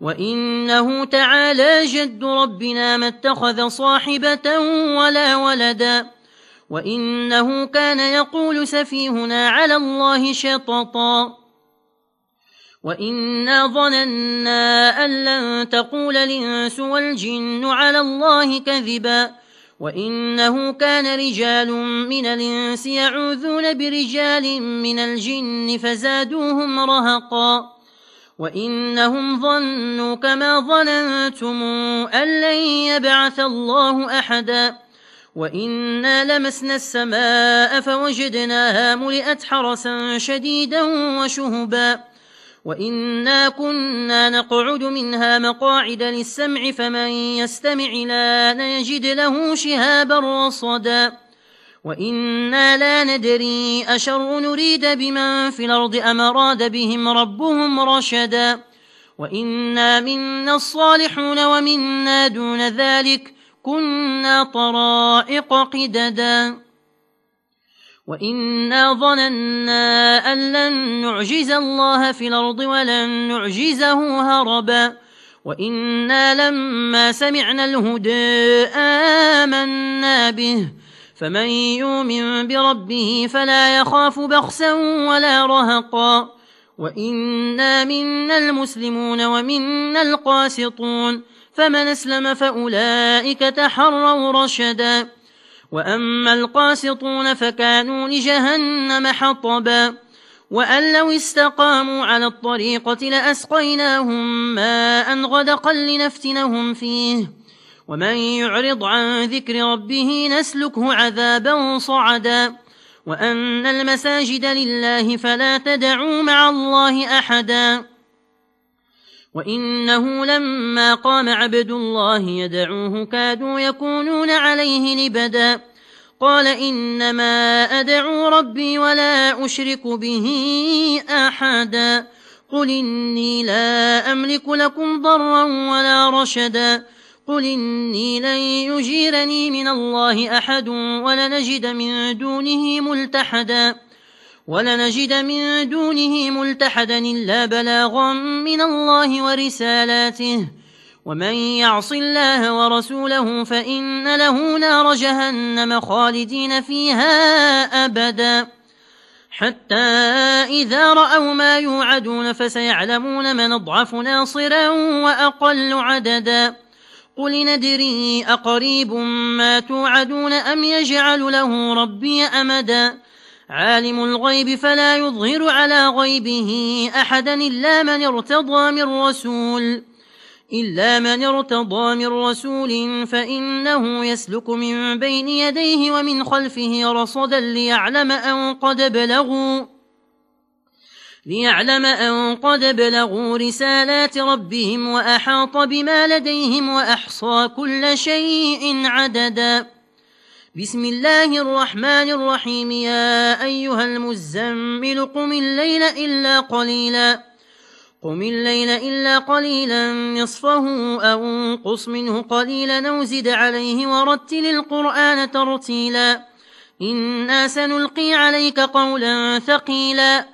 وإنه تعالى جد ربنا ما اتخذ صاحبة ولا ولدا وإنه كان يقول سفيهنا على الله شططا وإنا ظننا أن لن تقول الإنس والجن على الله كذبا وإنه كان رجال من الإنس يعوذون برجال من الجن فزادوهم رهقا وإنهم ظنوا كما ظننتم أن لن يبعث الله أحدا وإنا لمسنا السماء فوجدناها ملئت حرسا شديدا وشهبا وإنا كنا نقعد منها مقاعد للسمع فمن يستمع لا نجد له شهابا رصدا وإنا لا ندري أشر نريد بمن في الأرض أم أراد بهم ربهم رشدا وإنا منا الصالحون ومنا دون ذلك كنا طرائق قددا وإنا ظننا أن لن نعجز الله في الأرض ولن نعجزه هربا وإنا لما سمعنا الهدى آمنا به فمن يؤمن بربه فلا يخاف بخسا ولا رهقا. وإنا منا المسلمون ومنا القاسطون. فمن أسلم فأولئك تحروا رشدا. وأما القاسطون فكانوا لجهنم حطبا. وأن لو استقاموا على الطريقة لأسقيناهم ماء غدقا لنفتنهم فيه. ومن يعرض عن ذكر ربه نسلكه عذابا صعدا وأن المساجد لله فلا تدعوا مع الله أحدا وإنه لما قام عبد الله يدعوه كادوا يكونون عليه لبدا قال إنما أدعو ربي ولا أشرك به أحدا قل إني لا أملك لكم ضرا ولا رشدا قل إني لن يجيرني من الله أحد ولنجد من دونه ملتحدا ولنجد من دونه ملتحدا إلا بلاغا من الله ورسالاته ومن يعص الله ورسوله فإن له نار جهنم خالدين فيها أبدا حتى إذا رأوا ما يوعدون فسيعلمون من أضعف ناصرا وأقل عددا قل ندري أقريب ما توعدون أم يجعل له ربي أمدا؟ عالم الغيب فلا يظهر على غيبه أحدا إلا من ارتضى من رسول. إلا من ارتضى من رسول فإنه يسلك من بين يديه ومن خلفه رصدا ليعلم أن قد بلغوا. ليعلم أن قد بلغوا رسالات ربهم وأحاط بما لديهم وأحصى كل شيء عددا بسم الله الرحمن الرحيم يا أيها المزمل قم الليل إلا قليلا قم الليل إلا قليلا نصفه أو انقص منه قليلا نوزد عليه ورتل القرآن ترتيلا إنا سنلقي عليك قولا ثقيلا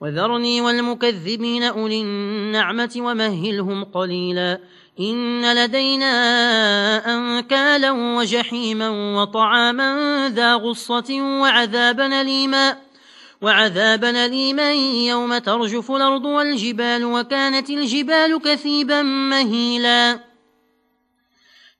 وذرني والمكذبين أولي النعمة ومهلهم قليلا إن لدينا أنكالا وجحيما وطعاما ذا غصة وعذابا ليما وعذابا ليما يوم ترجف الأرض والجبال وكانت الجبال كثيبا مهيلا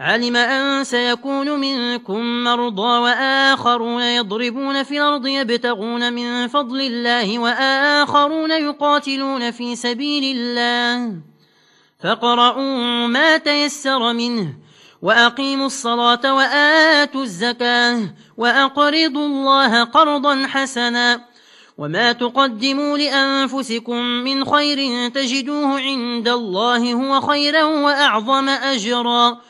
علم أن سيكون منكم مرضى وآخرون يضربون في الأرض يبتغون من فضل الله وآخرون يقاتلون في سبيل الله. فقرأوا ما تيسر منه وأقيموا الصلاة وآتوا الزكاة وأقرضوا الله قرضا حسنا وما تقدموا لأنفسكم من خير تجدوه عند الله هو خيرا وأعظم أجرا.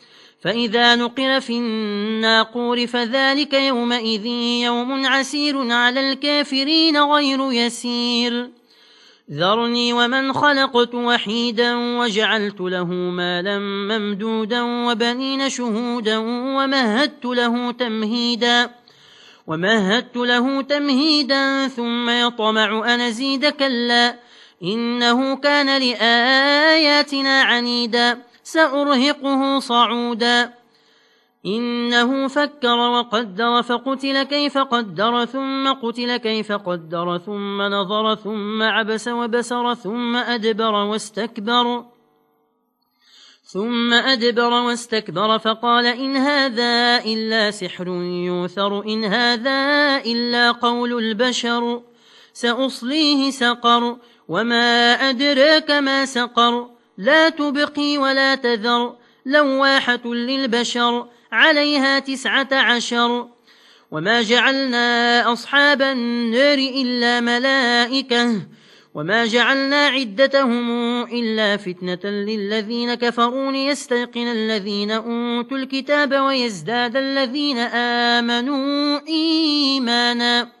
فإذا نقر في الناقور فذلك يومئذ يوم عسير على الكافرين غير يسير. ذرني ومن خلقت وحيدا وجعلت له مالا ممدودا وبنين شهودا ومهدت له تمهيدا ومهدت له تمهيدا ثم يطمع أن أزيد كلا إنه كان لآياتنا عنيدا سأرهقه صعودا. إنه فكر وقدر فقتل كيف قدر ثم قتل كيف قدر ثم نظر ثم عبس وبسر ثم أدبر واستكبر. ثم أدبر واستكبر فقال إن هذا إلا سحر يوثر إن هذا إلا قول البشر. سأصليه سقر وما أدراك ما سقر. لا تبقي ولا تذر لواحة للبشر عليها تسعة عشر وما جعلنا أصحاب النار إلا ملائكة وما جعلنا عدتهم إلا فتنة للذين كفروا ليستيقن الذين أوتوا الكتاب ويزداد الذين آمنوا إيمانا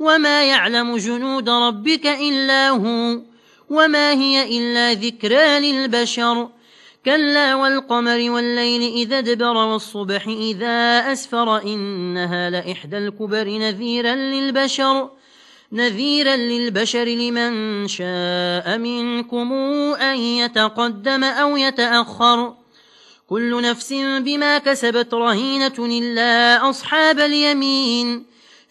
وما يعلم جنود ربك إلا هو وما هي إلا ذكرى للبشر كلا والقمر والليل إذا دبر والصبح إذا أسفر إنها لإحدى الكبر نذيرا للبشر نذيرا للبشر لمن شاء منكم أن يتقدم أو يتأخر كل نفس بما كسبت رهينة إلا أصحاب اليمين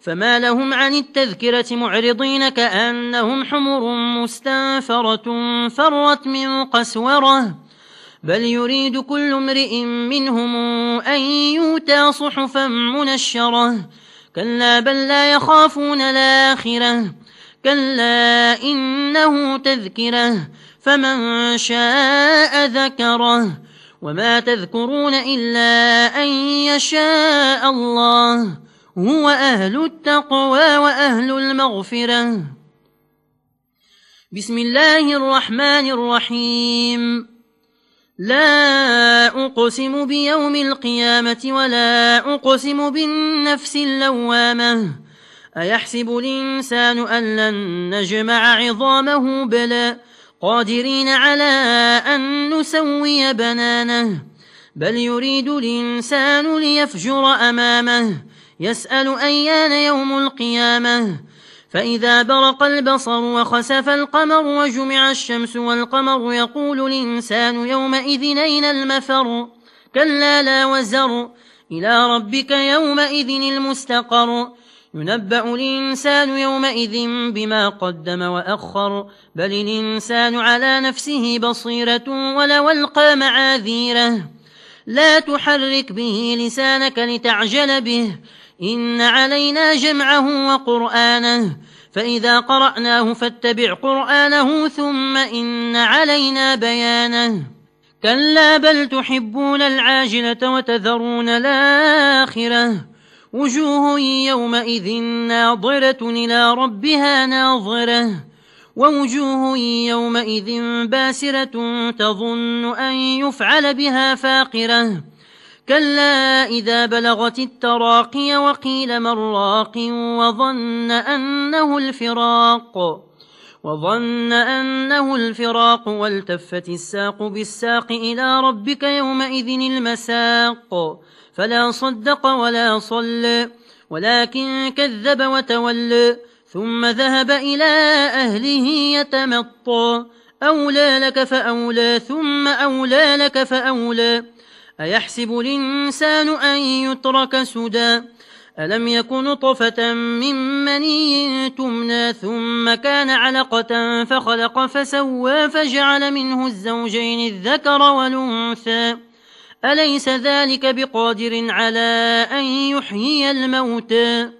فما لهم عن التذكرة معرضين كأنهم حمر مستنفرة فرت من قسورة بل يريد كل امرئ منهم أن يوتى صحفا منشرة كلا بل لا يخافون الآخرة كلا إنه تذكرة فمن شاء ذكره وما تذكرون إلا أن يشاء الله هو أهل التقوى وأهل المغفرة. بسم الله الرحمن الرحيم. لا أقسم بيوم القيامة ولا أقسم بالنفس اللوامة. أيحسب الإنسان أن لن نجمع عظامه بلا قادرين على أن نسوي بنانه. بل يريد الإنسان ليفجر أمامه. يسأل أيان يوم القيامة. فإذا برق البصر وخسف القمر وجمع الشمس والقمر يقول الإنسان يومئذ أين المفر؟ كلا لا وزر. إلى ربك يومئذ المستقر. ينبأ الإنسان يومئذ بما قدم وأخر. بل الإنسان على نفسه بصيرة ولو ألقى معاذيره. لا تحرك به لسانك لتعجل به. إن علينا جمعه وقرآنه فإذا قرأناه فاتبع قرآنه ثم إن علينا بيانه كلا بل تحبون العاجلة وتذرون الآخرة وجوه يومئذ ناظرة إلى ربها ناظرة ووجوه يومئذ باسرة تظن أن يفعل بها فاقرة كلا إذا بلغت التراقي وقيل من راق وظن أنه الفراق وظن أنه الفراق والتفت الساق بالساق إلى ربك يومئذ المساق فلا صدق ولا صل ولكن كذب وتول ثم ذهب إلى أهله يتمطى أولى لك فأولى ثم أولى لك فأولى أيحسب الإنسان أن يترك سدى؟ ألم يكن طفة من مني تمنى ثم كان علقة فخلق فسوى فجعل منه الزوجين الذكر والأنثى؟ أليس ذلك بقادر على أن يحيي الموتى؟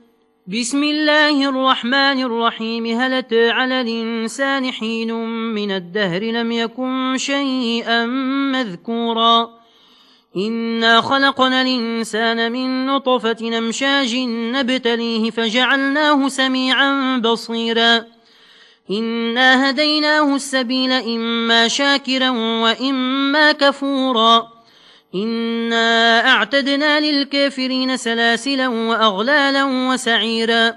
بسم الله الرحمن الرحيم هل أتى على الإنسان حين من الدهر لم يكن شيئا مذكورا؟ إنا خلقنا الإنسان من نطفة نمشاج نبتليه فجعلناه سميعا بصيرا إنا هديناه السبيل إما شاكرا وإما كفورا إنا أعتدنا للكافرين سلاسلا وأغلالا وسعيرا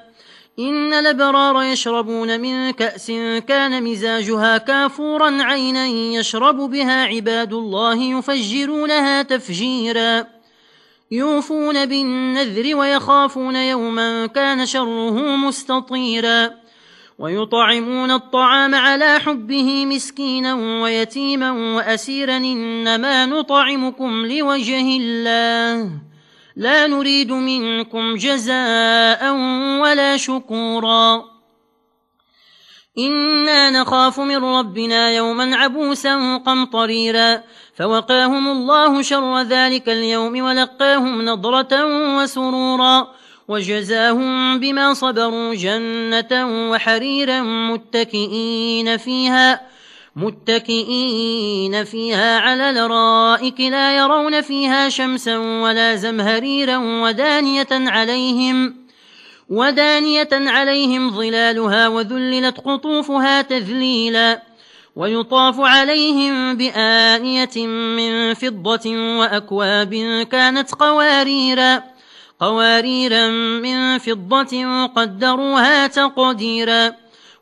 إن الأبرار يشربون من كأس كان مزاجها كافورا عينا يشرب بها عباد الله يفجرونها تفجيرا. يوفون بالنذر ويخافون يوما كان شره مستطيرا. ويطعمون الطعام على حبه مسكينا ويتيما وأسيرا إنما نطعمكم لوجه الله. لا نريد منكم جزاء ولا شكورا. إنا نخاف من ربنا يوما عبوسا قمطريرا. فوقاهم الله شر ذلك اليوم ولقاهم نضرة وسرورا. وجزاهم بما صبروا جنة وحريرا متكئين فيها. متكئين فيها على الرائك لا يرون فيها شمسا ولا زمهريرا ودانية عليهم ودانية عليهم ظلالها وذللت قطوفها تذليلا ويطاف عليهم بآنية من فضة وأكواب كانت قواريرا قواريرا من فضة قدروها تقديرا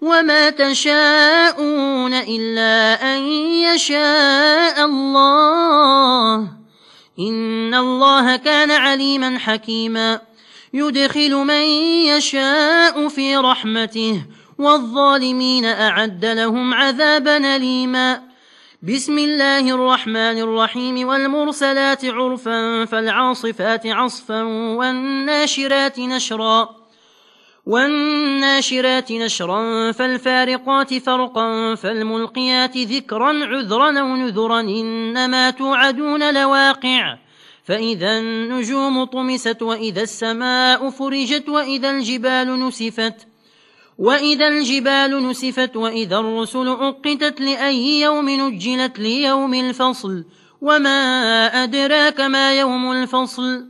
وما تشاءون إلا أن يشاء الله إن الله كان عليما حكيما يدخل من يشاء في رحمته والظالمين أعد لهم عذابا ليما بسم الله الرحمن الرحيم والمرسلات عرفا فالعاصفات عصفا والناشرات نشرا والناشرات نشرا فالفارقات فرقا فالملقيات ذكرا عذرا ونذرا إنما توعدون لواقع. فإذا النجوم طمست وإذا السماء فرجت وإذا الجبال نسفت. وإذا الجبال نسفت وإذا الرسل أقتت لأي يوم نجلت ليوم الفصل. وما أدراك ما يوم الفصل؟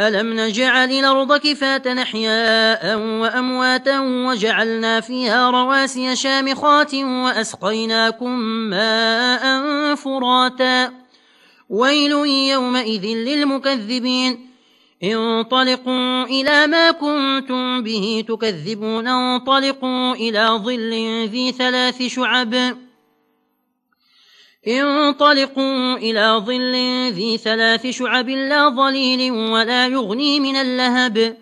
ألم نجعل الأرض كفاة نحياء وأمواتا وجعلنا فيها رواسي شامخات وأسقيناكم ماء فراتا ويل يومئذ للمكذبين انطلقوا إلى ما كنتم به تكذبون انطلقوا إلى ظل ذي ثلاث شعب انطلقوا إلى ظل ذي ثلاث شعب لا ظليل ولا يغني من اللهب.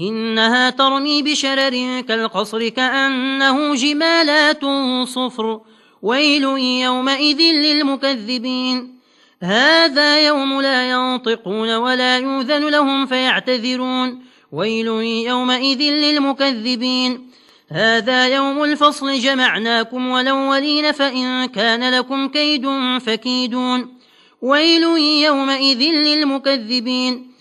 إنها ترمي بشرر كالقصر كأنه جمالات صفر. ويل يومئذ للمكذبين. هذا يوم لا ينطقون ولا يوذن لهم فيعتذرون. ويل يومئذ للمكذبين. هذا يوم الفصل جمعناكم ولولين فإن كان لكم كيد فكيدون. ويل يومئذ للمكذبين.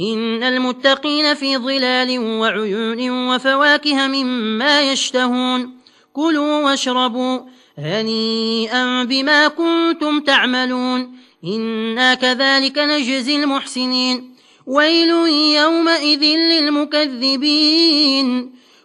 إن المتقين في ظلال وعيون وفواكه مما يشتهون. كلوا واشربوا هنيئا بما كنتم تعملون. إنا كذلك نجزي المحسنين. ويل يومئذ للمكذبين.